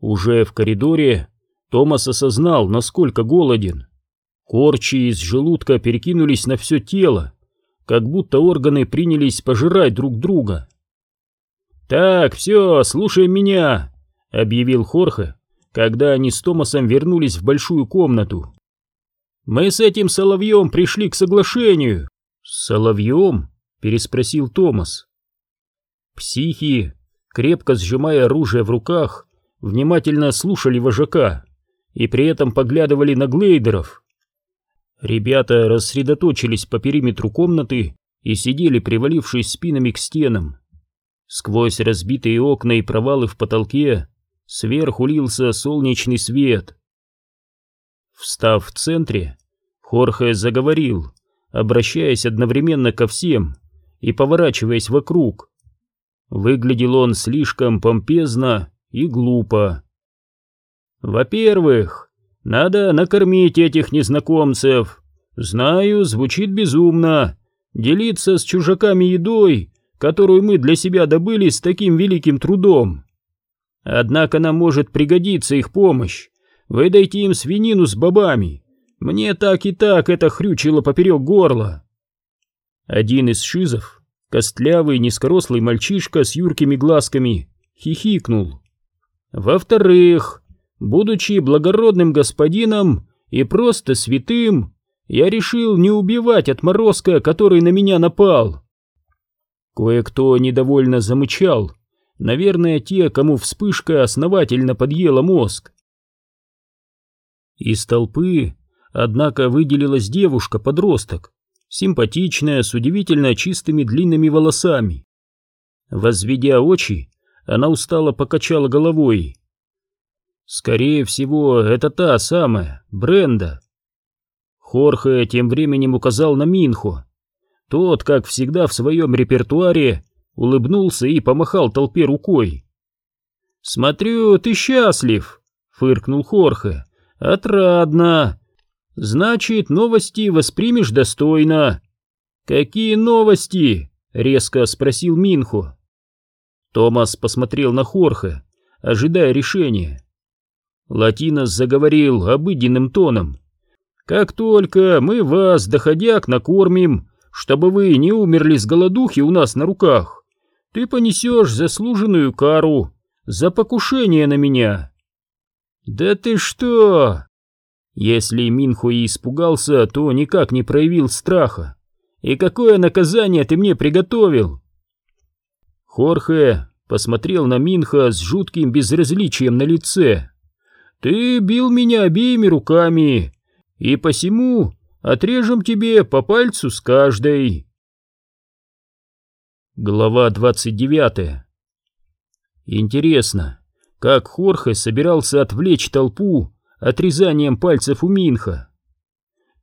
Уже в коридоре Томас осознал, насколько голоден. Корчи из желудка перекинулись на все тело, как будто органы принялись пожирать друг друга. «Так, все, слушай меня», — объявил Хорхе, когда они с Томасом вернулись в большую комнату. «Мы с этим Соловьем пришли к соглашению». «С Соловьем?» — переспросил Томас. Психи, крепко сжимая оружие в руках, внимательно слушали вожака и при этом поглядывали на глейдеров. Ребята рассредоточились по периметру комнаты и сидели, привалившись спинами к стенам. Сквозь разбитые окна и провалы в потолке сверху лился солнечный свет. Встав в центре, Хорхе заговорил, обращаясь одновременно ко всем и поворачиваясь вокруг. Выглядел он слишком помпезно и глупо. Во-первых, надо накормить этих незнакомцев. Знаю, звучит безумно. Делиться с чужаками едой, которую мы для себя добыли с таким великим трудом. Однако нам может пригодиться их помощь. Выдайте им свинину с бобами. Мне так и так это хрючило поперек горла. Один из шизов, костлявый низкорослый мальчишка с юркими глазками, хихикнул. Во-вторых, будучи благородным господином и просто святым, я решил не убивать отморозка, который на меня напал. Кое-кто недовольно замычал, наверное, те, кому вспышка основательно подъела мозг. Из толпы, однако, выделилась девушка-подросток, симпатичная, с удивительно чистыми длинными волосами. Возведя очи, она устало покачала головой. Скорее всего, это та самая, Бренда. Хорхе тем временем указал на Минхо. Тот, как всегда в своем репертуаре, улыбнулся и помахал толпе рукой. «Смотрю, ты счастлив», — фыркнул Хорхе. «Отрадно. Значит, новости воспримешь достойно». «Какие новости?» — резко спросил Минхо. Томас посмотрел на Хорхе, ожидая решения. Латинос заговорил обыденным тоном. «Как только мы вас, доходяк, накормим, чтобы вы не умерли с голодухи у нас на руках, ты понесешь заслуженную кару за покушение на меня». «Да ты что?» Если Минху и испугался, то никак не проявил страха. «И какое наказание ты мне приготовил?» Хорхе посмотрел на Минха с жутким безразличием на лице. «Ты бил меня обеими руками, и посему отрежем тебе по пальцу с каждой». Глава двадцать девятая. Интересно, как Хорхе собирался отвлечь толпу отрезанием пальцев у Минха?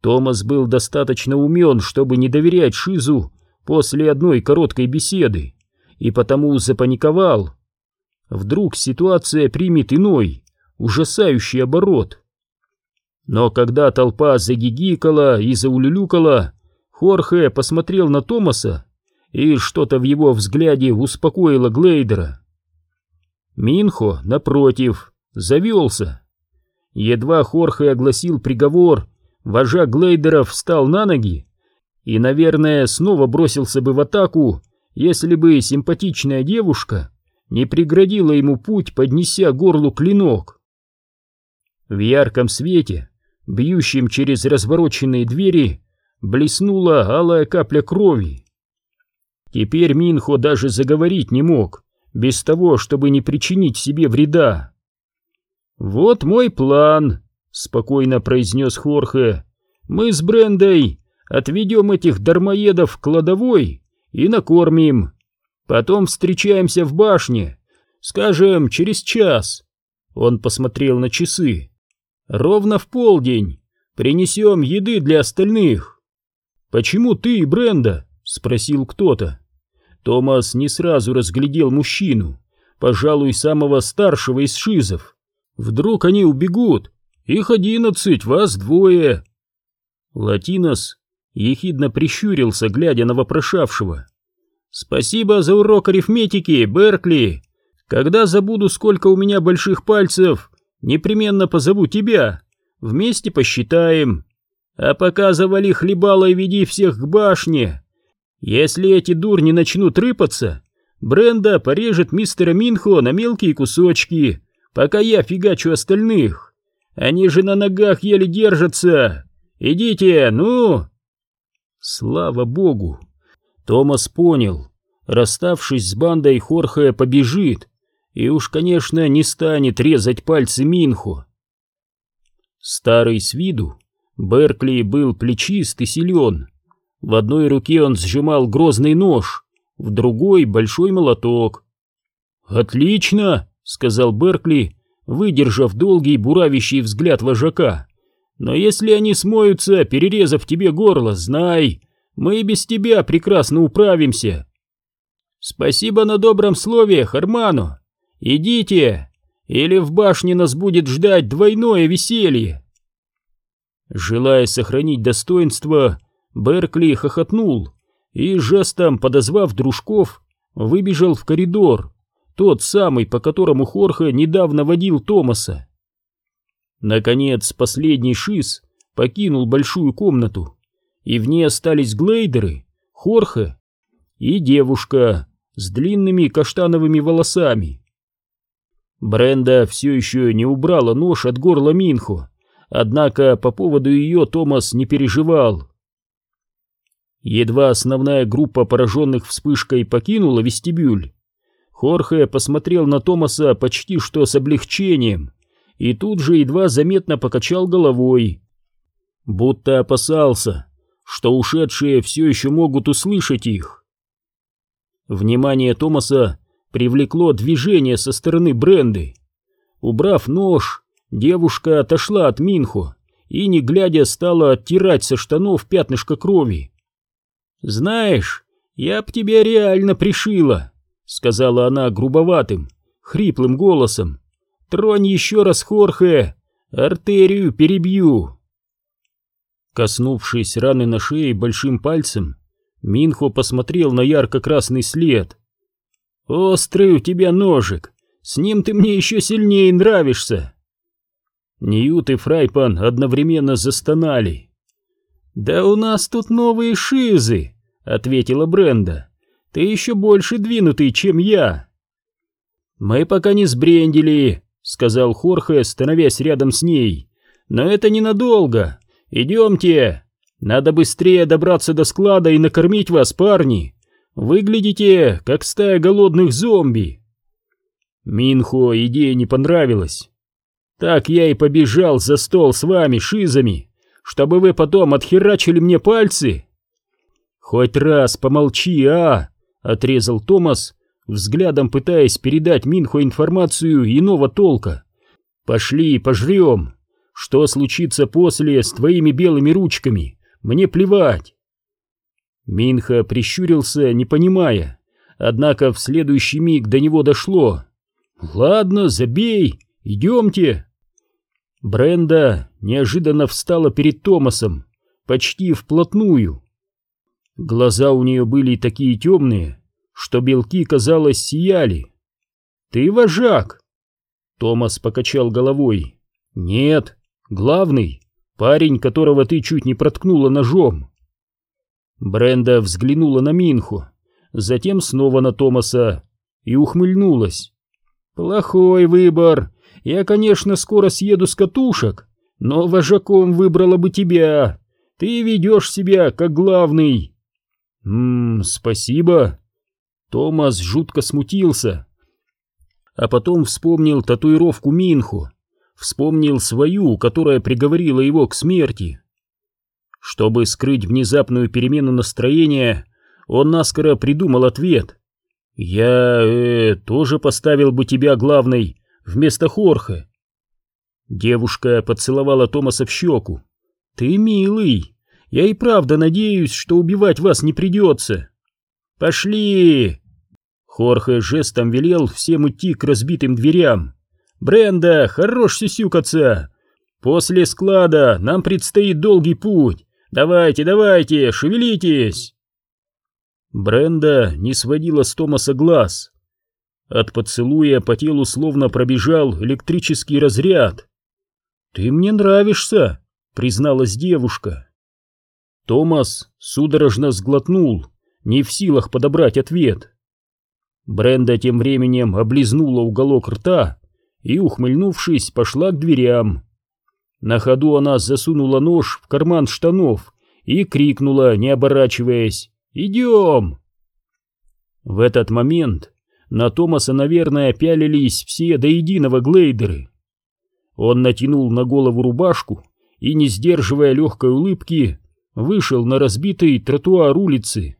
Томас был достаточно умен, чтобы не доверять Шизу после одной короткой беседы, и потому запаниковал. Вдруг ситуация примет иной, ужасающий оборот. Но когда толпа загигикала и заулюлюкала, Хорхе посмотрел на Томаса и что-то в его взгляде успокоило Глейдера. Минхо, напротив, завелся. Едва Хорхе огласил приговор, вожак Глейдера встал на ноги и, наверное, снова бросился бы в атаку, если бы симпатичная девушка не преградила ему путь, поднеся горлу клинок. В ярком свете, бьющем через развороченные двери, блеснула алая капля крови. Теперь Минхо даже заговорить не мог, без того, чтобы не причинить себе вреда. «Вот мой план», — спокойно произнес Хорхе. «Мы с Брендой отведем этих дармоедов в кладовой и накормим. Потом встречаемся в башне, скажем, через час». Он посмотрел на часы. «Ровно в полдень. Принесем еды для остальных». «Почему ты и Бренда?» — спросил кто-то. Томас не сразу разглядел мужчину, пожалуй, самого старшего из шизов. Вдруг они убегут? Их одиннадцать, вас двое. Латинос ехидно прищурился, глядя на вопрошавшего. «Спасибо за урок арифметики, Беркли. Когда забуду, сколько у меня больших пальцев, непременно позову тебя. Вместе посчитаем. А пока завали хлебало и веди всех к башне. Если эти дурни начнут рыпаться, Бренда порежет мистера Минхо на мелкие кусочки, пока я фигачу остальных. Они же на ногах еле держатся. Идите, ну!» Слава богу! Томас понял. Расставшись с бандой, Хорхе побежит. И уж, конечно, не станет резать пальцы Минхо. Старый с виду, Беркли был плечист и силен. В одной руке он сжимал грозный нож, в другой — большой молоток. «Отлично!» — сказал Беркли, выдержав долгий буравящий взгляд вожака. «Но если они смоются, перерезав тебе горло, знай, мы и без тебя прекрасно управимся». «Спасибо на добром слове, Харману! Идите, или в башне нас будет ждать двойное веселье!» Желая сохранить достоинство, Беркли хохотнул и, жестом подозвав дружков, выбежал в коридор, тот самый, по которому Хорхе недавно водил Томаса. Наконец, последний шиз покинул большую комнату, и в ней остались глейдеры, Хорхе и девушка с длинными каштановыми волосами. Бренда все еще не убрала нож от горла Минхо, однако по поводу ее Томас не переживал. Едва основная группа пораженных вспышкой покинула вестибюль, Хорхе посмотрел на Томаса почти что с облегчением и тут же едва заметно покачал головой, будто опасался, что ушедшие все еще могут услышать их. Внимание Томаса привлекло движение со стороны Бренды. Убрав нож, девушка отошла от Минхо и, не глядя, стала оттирать со штанов пятнышко крови. «Знаешь, я б тебя реально пришила», — сказала она грубоватым, хриплым голосом. «Тронь еще раз Хорхе, артерию перебью». Коснувшись раны на шее большим пальцем, Минхо посмотрел на ярко-красный след. «Острый у тебя ножик, с ним ты мне еще сильнее нравишься». Ньют и Фрайпан одновременно застонали. «Да у нас тут новые шизы», — ответила Бренда. «Ты еще больше двинутый, чем я». «Мы пока не сбрендили», — сказал Хорхе, становясь рядом с ней. «Но это ненадолго. Идемте. Надо быстрее добраться до склада и накормить вас, парни. Выглядите, как стая голодных зомби». Минхо идея не понравилась. «Так я и побежал за стол с вами, шизами» чтобы вы потом отхерачили мне пальцы?» «Хоть раз помолчи, а!» — отрезал Томас, взглядом пытаясь передать Минху информацию иного толка. «Пошли, пожрем. Что случится после с твоими белыми ручками? Мне плевать!» Минха прищурился, не понимая, однако в следующий миг до него дошло. «Ладно, забей, идемте!» Бренда неожиданно встала перед Томасом, почти вплотную. Глаза у нее были такие темные, что белки, казалось, сияли. «Ты вожак!» Томас покачал головой. «Нет, главный, парень, которого ты чуть не проткнула ножом». Бренда взглянула на Минху, затем снова на Томаса и ухмыльнулась. «Плохой выбор я, конечно, скоро съеду с катушек, но вожаком выбрала бы тебя. Ты ведешь себя как главный. Ммм, спасибо. Томас жутко смутился. А потом вспомнил татуировку Минху. Вспомнил свою, которая приговорила его к смерти. Чтобы скрыть внезапную перемену настроения, он наскоро придумал ответ. «Я э, тоже поставил бы тебя главной, вместо Хорха. Девушка поцеловала Томаса в щеку. «Ты милый. Я и правда надеюсь, что убивать вас не придется. Пошли!» Хорхе жестом велел всем идти к разбитым дверям. «Бренда, хорош сюсюкаться! После склада нам предстоит долгий путь. Давайте, давайте, шевелитесь!» Бренда не сводила с Томаса глаз. От поцелуя по телу словно пробежал электрический разряд. «Ты мне нравишься», — призналась девушка. Томас судорожно сглотнул, не в силах подобрать ответ. Бренда тем временем облизнула уголок рта и, ухмыльнувшись, пошла к дверям. На ходу она засунула нож в карман штанов и крикнула, не оборачиваясь, «Идем!». В этот момент на Томаса, наверное, пялились все до единого глейдеры. Он натянул на голову рубашку и, не сдерживая легкой улыбки, вышел на разбитый тротуар улицы.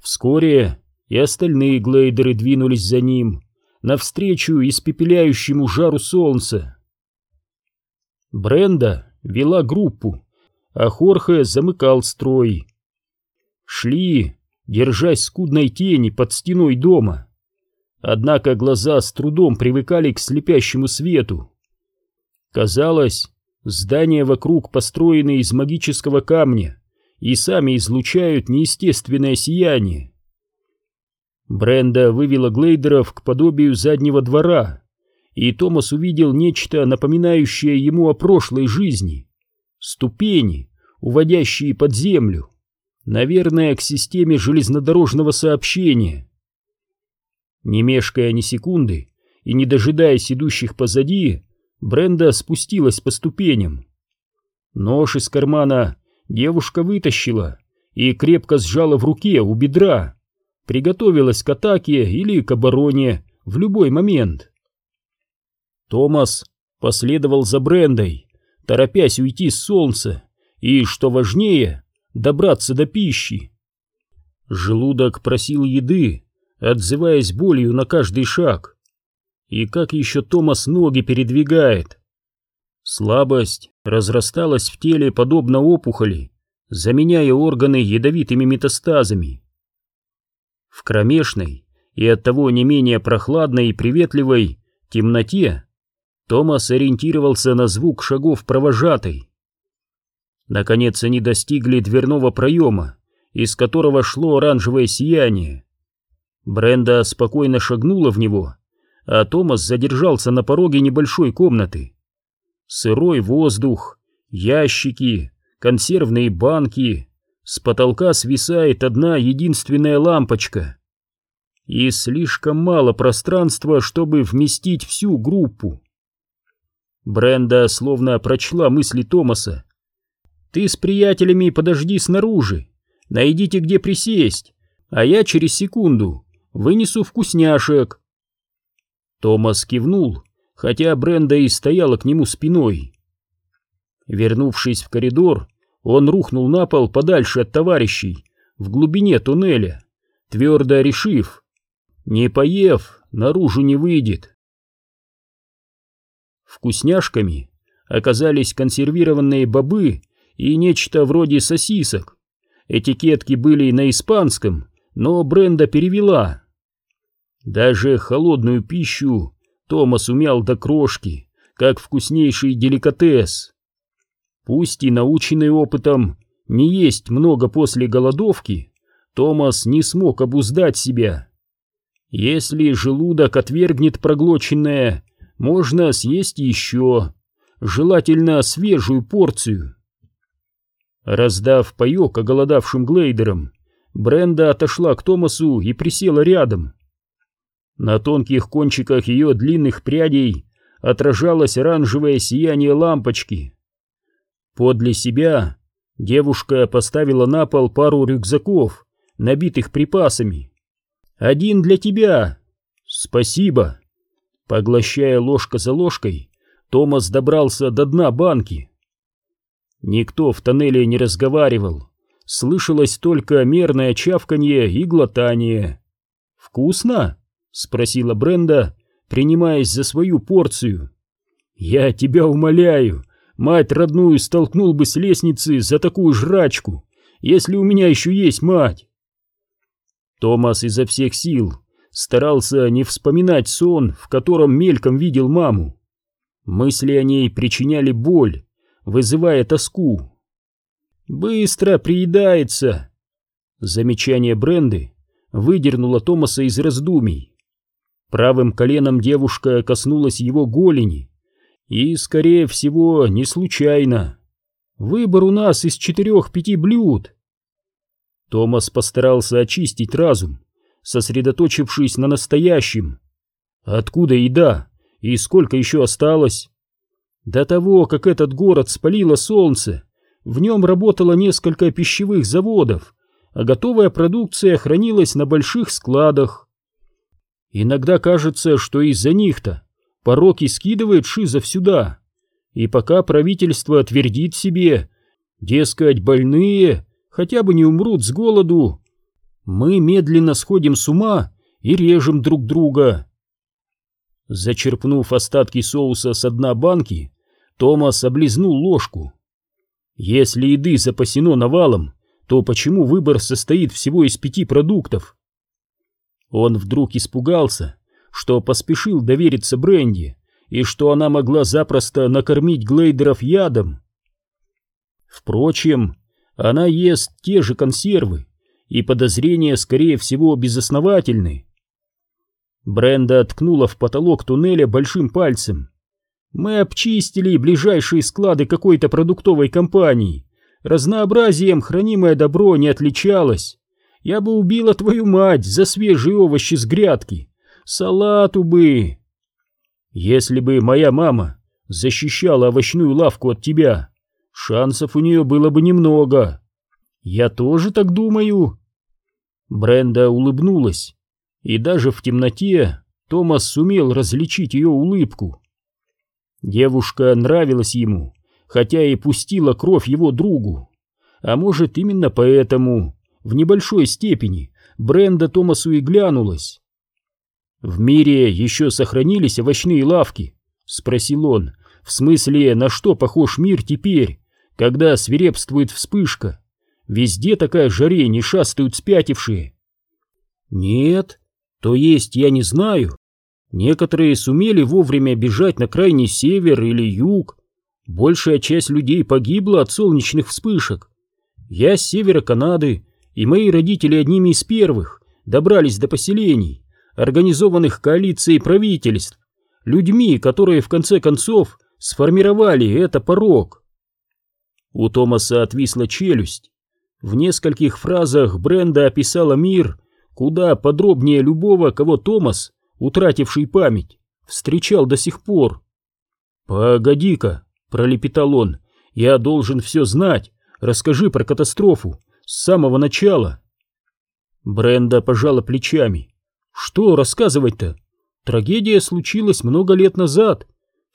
Вскоре и остальные глейдеры двинулись за ним, навстречу испепеляющему жару солнца. Бренда вела группу, а Хорхе замыкал строй. Шли, держась скудной тени под стеной дома. Однако глаза с трудом привыкали к слепящему свету. Казалось, здания вокруг построены из магического камня и сами излучают неестественное сияние. Бренда вывела глейдеров к подобию заднего двора, и Томас увидел нечто, напоминающее ему о прошлой жизни. Ступени, уводящие под землю, наверное, к системе железнодорожного сообщения. Не мешкая ни секунды и не дожидаясь идущих позади, Бренда спустилась по ступеням. Нож из кармана девушка вытащила и крепко сжала в руке у бедра, приготовилась к атаке или к обороне в любой момент. Томас последовал за Брендой, торопясь уйти с солнца и, что важнее, добраться до пищи. Желудок просил еды, отзываясь болью на каждый шаг. И как еще Томас ноги передвигает. Слабость разрасталась в теле подобно опухоли, заменяя органы ядовитыми метастазами. В кромешной и оттого не менее прохладной и приветливой темноте Томас ориентировался на звук шагов провожатой. Наконец они достигли дверного проема, из которого шло оранжевое сияние. Бренда спокойно шагнула в него, а Томас задержался на пороге небольшой комнаты. Сырой воздух, ящики, консервные банки, с потолка свисает одна единственная лампочка. И слишком мало пространства, чтобы вместить всю группу. Бренда словно прочла мысли Томаса. «Ты с приятелями подожди снаружи, найдите где присесть, а я через секунду вынесу вкусняшек». Томас кивнул, хотя Бренда и стояла к нему спиной. Вернувшись в коридор, он рухнул на пол подальше от товарищей, в глубине туннеля, твердо решив, не поев, наружу не выйдет. Вкусняшками оказались консервированные бобы и нечто вроде сосисок. Этикетки были на испанском, но Бренда перевела. Даже холодную пищу Томас умял до крошки, как вкуснейший деликатес. Пусть и наученный опытом не есть много после голодовки, Томас не смог обуздать себя. Если желудок отвергнет проглоченное, можно съесть еще, желательно свежую порцию. Раздав паек оголодавшим глейдерам, Бренда отошла к Томасу и присела рядом. На тонких кончиках ее длинных прядей отражалось оранжевое сияние лампочки. Подле себя девушка поставила на пол пару рюкзаков, набитых припасами. «Один для тебя!» «Спасибо!» Поглощая ложка за ложкой, Томас добрался до дна банки. Никто в тоннеле не разговаривал, слышалось только мерное чавканье и глотание. «Вкусно?» — спросила Бренда, принимаясь за свою порцию. «Я тебя умоляю, Мать родную столкнул бы с лестницы за такую жрачку, если у меня еще есть мать. Томас изо всех сил старался не вспоминать сон, в котором мельком видел маму. Мысли о ней причиняли боль, вызывая тоску. «Быстро приедается!» Замечание Бренды выдернуло Томаса из раздумий. Правым коленом девушка коснулась его голени. И, скорее всего, не случайно. Выбор у нас из четырех-пяти блюд. Томас постарался очистить разум, сосредоточившись на настоящем. Откуда еда и сколько еще осталось? До того, как этот город спалило солнце, в нем работало несколько пищевых заводов, а готовая продукция хранилась на больших складах. Иногда кажется, что из-за них-то пороки скидывает Шизов сюда, и пока правительство твердит себе, дескать, больные хотя бы не умрут с голоду, мы медленно сходим с ума и режем друг друга. Зачерпнув остатки соуса с дна банки, Томас облизнул ложку. Если еды запасено навалом, то почему выбор состоит всего из пяти продуктов? Он вдруг испугался, что поспешил довериться Бренди и что она могла запросто накормить глейдеров ядом. Впрочем, она ест те же консервы, и подозрения, скорее всего, безосновательны. Бренда ткнула в потолок туннеля большим пальцем. «Мы обчистили ближайшие склады какой-то продуктовой компании. Разнообразием хранимое добро не отличалось. Я бы убила твою мать за свежие овощи с грядки. Салату бы!» «Если бы моя мама защищала овощную лавку от тебя, шансов у нее было бы немного». «Я тоже так думаю». Бренда улыбнулась и даже в темноте Томас сумел различить ее улыбку. Девушка нравилась ему, хотя и пустила кровь его другу. А может, именно поэтому, в небольшой степени, Бренда Томасу и глянулась. «В мире еще сохранились овощные лавки?» — спросил он. «В смысле, на что похож мир теперь, когда свирепствует вспышка? Везде такая жаре не шастают спятившие». «Нет», то есть я не знаю. Некоторые сумели вовремя бежать на крайний север или юг. Большая часть людей погибла от солнечных вспышек. Я с севера Канады, и мои родители одними из первых добрались до поселений, организованных коалицией правительств, людьми, которые в конце концов сформировали это порог. У Томаса отвисла челюсть. В нескольких фразах Бренда описала мир, куда подробнее любого, кого Томас, утративший память, встречал до сих пор. «Погоди-ка», — пролепетал он, — «я должен все знать. Расскажи про катастрофу с самого начала». Бренда пожала плечами. «Что рассказывать-то? Трагедия случилась много лет назад.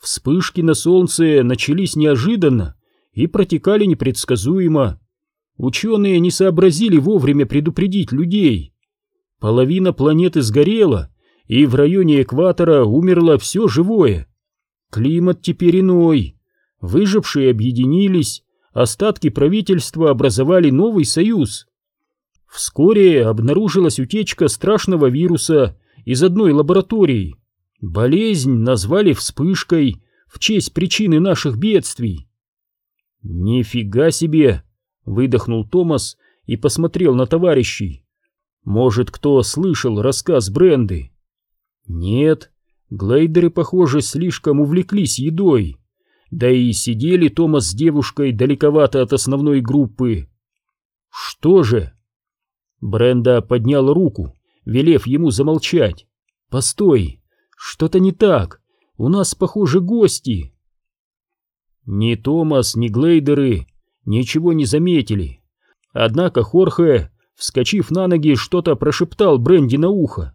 Вспышки на солнце начались неожиданно и протекали непредсказуемо. Ученые не сообразили вовремя предупредить людей. Половина планеты сгорела, и в районе экватора умерло все живое. Климат теперь иной. Выжившие объединились, остатки правительства образовали новый союз. Вскоре обнаружилась утечка страшного вируса из одной лаборатории. Болезнь назвали вспышкой в честь причины наших бедствий. «Нифига себе!» — выдохнул Томас и посмотрел на товарищей. Может, кто слышал рассказ Бренды? Нет, глейдеры, похоже, слишком увлеклись едой. Да и сидели Томас с девушкой далековато от основной группы. Что же? Бренда поднял руку, велев ему замолчать. Постой, что-то не так. У нас, похоже, гости. Ни Томас, ни глейдеры ничего не заметили. Однако Хорхе вскочив на ноги, что-то прошептал Бренди на ухо.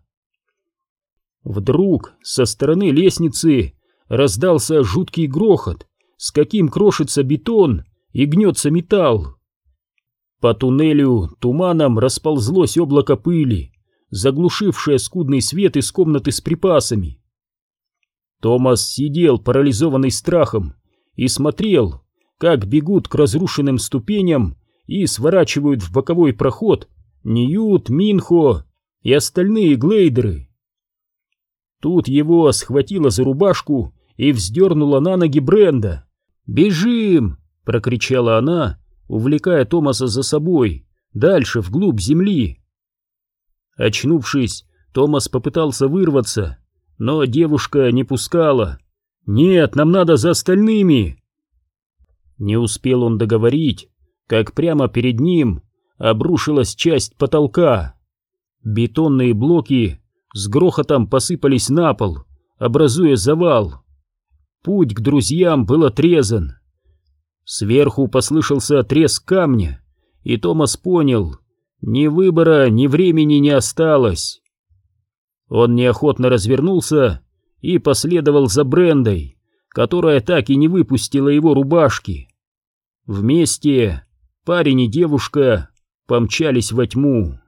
Вдруг со стороны лестницы раздался жуткий грохот, с каким крошится бетон и гнется металл. По туннелю туманом расползлось облако пыли, заглушившее скудный свет из комнаты с припасами. Томас сидел, парализованный страхом, и смотрел, как бегут к разрушенным ступеням и сворачивают в боковой проход Ньют, Минхо и остальные глейдеры. Тут его схватила за рубашку и вздернула на ноги Бренда. «Бежим!» — прокричала она, увлекая Томаса за собой, дальше, вглубь земли. Очнувшись, Томас попытался вырваться, но девушка не пускала. «Нет, нам надо за остальными!» Не успел он договорить, как прямо перед ним обрушилась часть потолка. Бетонные блоки с грохотом посыпались на пол, образуя завал. Путь к друзьям был отрезан. Сверху послышался треск камня, и Томас понял, ни выбора, ни времени не осталось. Он неохотно развернулся и последовал за Брендой, которая так и не выпустила его рубашки. Вместе парень и девушка помчались во тьму.